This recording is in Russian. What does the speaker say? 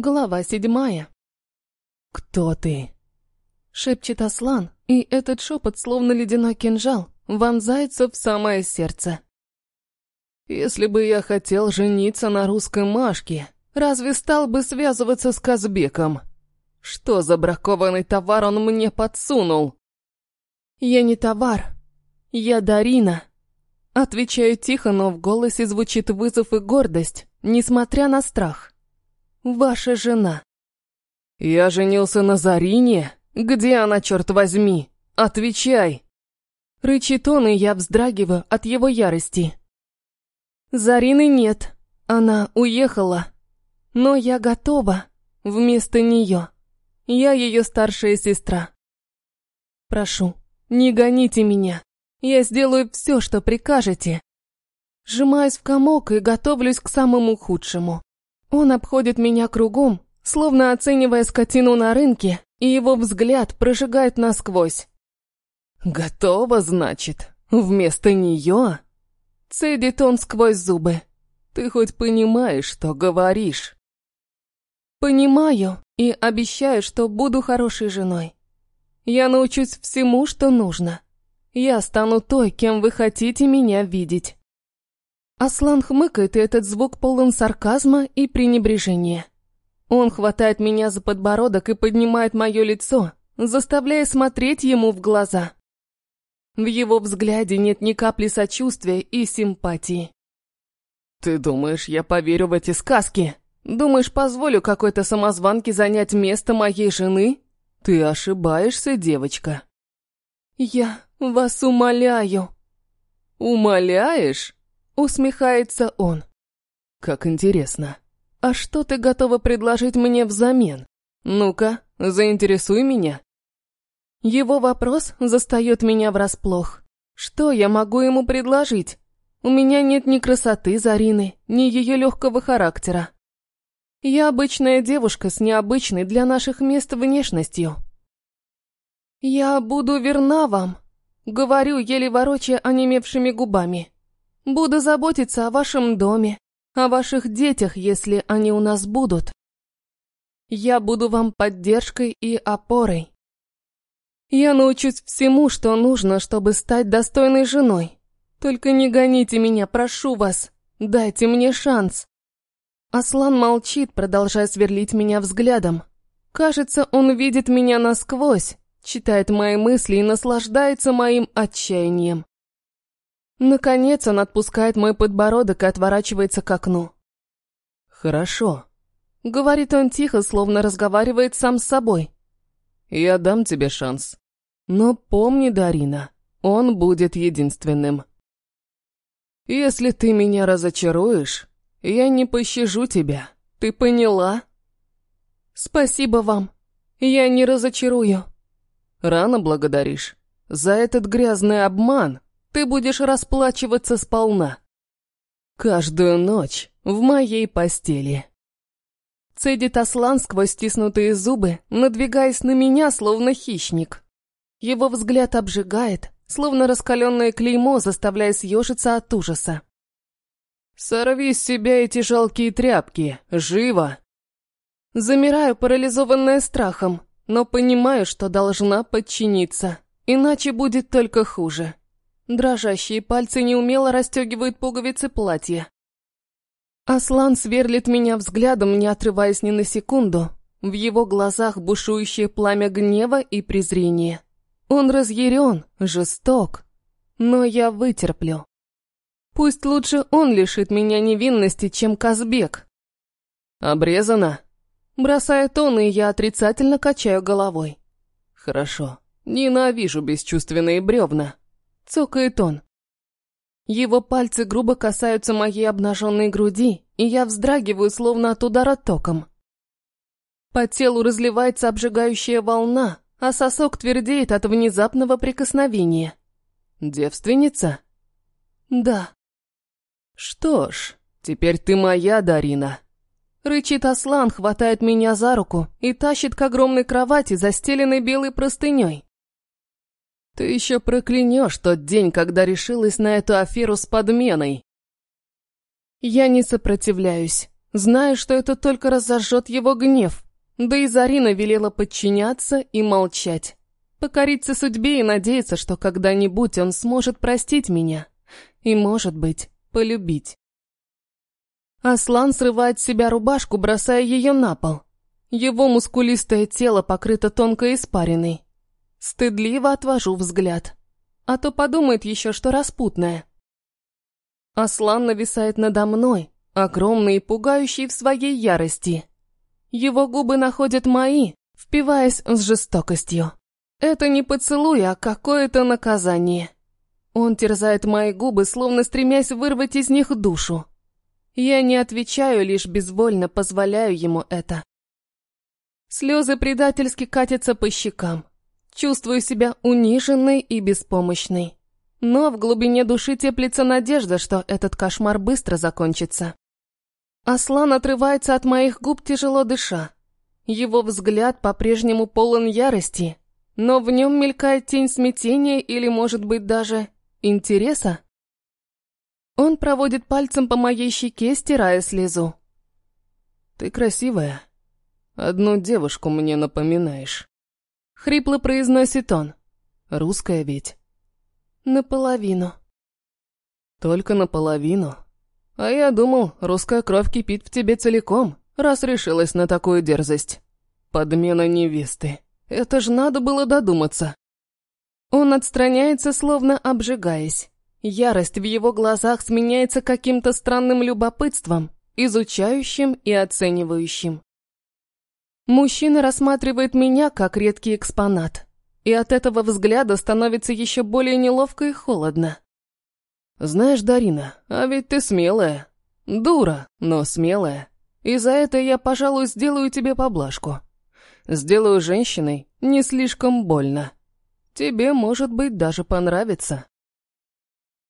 Глава седьмая. «Кто ты?» Шепчет Аслан, и этот шепот, словно ледяной кинжал, вонзается в самое сердце. «Если бы я хотел жениться на русской Машке, разве стал бы связываться с Казбеком? Что за бракованный товар он мне подсунул?» «Я не товар. Я Дарина». Отвечаю тихо, но в голосе звучит вызов и гордость, несмотря на страх. Ваша жена. Я женился на Зарине? Где она, черт возьми? Отвечай. Рычит он, и я вздрагиваю от его ярости. Зарины нет. Она уехала. Но я готова. Вместо нее. Я ее старшая сестра. Прошу, не гоните меня. Я сделаю все, что прикажете. Сжимаюсь в комок и готовлюсь к самому худшему. Он обходит меня кругом, словно оценивая скотину на рынке, и его взгляд прожигает насквозь. «Готово, значит? Вместо нее?» Цедит он сквозь зубы. «Ты хоть понимаешь, что говоришь?» «Понимаю и обещаю, что буду хорошей женой. Я научусь всему, что нужно. Я стану той, кем вы хотите меня видеть». Аслан хмыкает, и этот звук полон сарказма и пренебрежения. Он хватает меня за подбородок и поднимает мое лицо, заставляя смотреть ему в глаза. В его взгляде нет ни капли сочувствия и симпатии. «Ты думаешь, я поверю в эти сказки? Думаешь, позволю какой-то самозванке занять место моей жены? Ты ошибаешься, девочка». «Я вас умоляю». «Умоляешь?» Усмехается он. Как интересно. А что ты готова предложить мне взамен? Ну-ка, заинтересуй меня. Его вопрос застает меня врасплох. Что я могу ему предложить? У меня нет ни красоты Зарины, ни ее легкого характера. Я обычная девушка с необычной для наших мест внешностью. Я буду верна вам, говорю, еле ворочая онемевшими губами. Буду заботиться о вашем доме, о ваших детях, если они у нас будут. Я буду вам поддержкой и опорой. Я научусь всему, что нужно, чтобы стать достойной женой. Только не гоните меня, прошу вас. Дайте мне шанс. Аслан молчит, продолжая сверлить меня взглядом. Кажется, он видит меня насквозь, читает мои мысли и наслаждается моим отчаянием. Наконец он отпускает мой подбородок и отворачивается к окну. «Хорошо», — говорит он тихо, словно разговаривает сам с собой. «Я дам тебе шанс. Но помни, Дарина, он будет единственным. Если ты меня разочаруешь, я не пощажу тебя. Ты поняла?» «Спасибо вам. Я не разочарую». «Рано благодаришь. За этот грязный обман ты будешь расплачиваться сполна. Каждую ночь в моей постели. Цедит Аслан сквозь стиснутые зубы, надвигаясь на меня, словно хищник. Его взгляд обжигает, словно раскаленное клеймо, заставляя съежиться от ужаса. «Сорви с себя эти жалкие тряпки! Живо!» Замираю, парализованная страхом, но понимаю, что должна подчиниться, иначе будет только хуже. Дрожащие пальцы неумело расстегивают пуговицы платья. Аслан сверлит меня взглядом, не отрываясь ни на секунду. В его глазах бушующее пламя гнева и презрения. Он разъярен, жесток. Но я вытерплю. Пусть лучше он лишит меня невинности, чем Казбек. Обрезано. Бросает он, и я отрицательно качаю головой. Хорошо. Ненавижу бесчувственные бревна. Цокает он. Его пальцы грубо касаются моей обнаженной груди, и я вздрагиваю, словно от удара током. По телу разливается обжигающая волна, а сосок твердеет от внезапного прикосновения. Девственница? Да. Что ж, теперь ты моя, Дарина. Рычит Аслан, хватает меня за руку и тащит к огромной кровати, застеленной белой простыней. Ты еще проклянешь тот день, когда решилась на эту аферу с подменой. Я не сопротивляюсь. зная, что это только разожжет его гнев. Да и Зарина велела подчиняться и молчать. Покориться судьбе и надеяться, что когда-нибудь он сможет простить меня. И, может быть, полюбить. Аслан срывает с себя рубашку, бросая ее на пол. Его мускулистое тело покрыто тонкой испариной. Стыдливо отвожу взгляд. А то подумает еще, что распутная. Аслан нависает надо мной, огромный и пугающий в своей ярости. Его губы находят мои, впиваясь с жестокостью. Это не поцелуй, а какое-то наказание. Он терзает мои губы, словно стремясь вырвать из них душу. Я не отвечаю, лишь безвольно позволяю ему это. Слезы предательски катятся по щекам. Чувствую себя униженной и беспомощной. Но в глубине души теплится надежда, что этот кошмар быстро закончится. Аслан отрывается от моих губ, тяжело дыша. Его взгляд по-прежнему полон ярости, но в нем мелькает тень смятения или, может быть, даже интереса. Он проводит пальцем по моей щеке, стирая слезу. «Ты красивая. Одну девушку мне напоминаешь». Хрипло произносит он. «Русская ведь?» «Наполовину». «Только наполовину?» А я думал, русская кровь кипит в тебе целиком, раз решилась на такую дерзость. Подмена невесты. Это ж надо было додуматься. Он отстраняется, словно обжигаясь. Ярость в его глазах сменяется каким-то странным любопытством, изучающим и оценивающим. Мужчина рассматривает меня как редкий экспонат, и от этого взгляда становится еще более неловко и холодно. «Знаешь, Дарина, а ведь ты смелая. Дура, но смелая. И за это я, пожалуй, сделаю тебе поблажку. Сделаю женщиной не слишком больно. Тебе, может быть, даже понравится».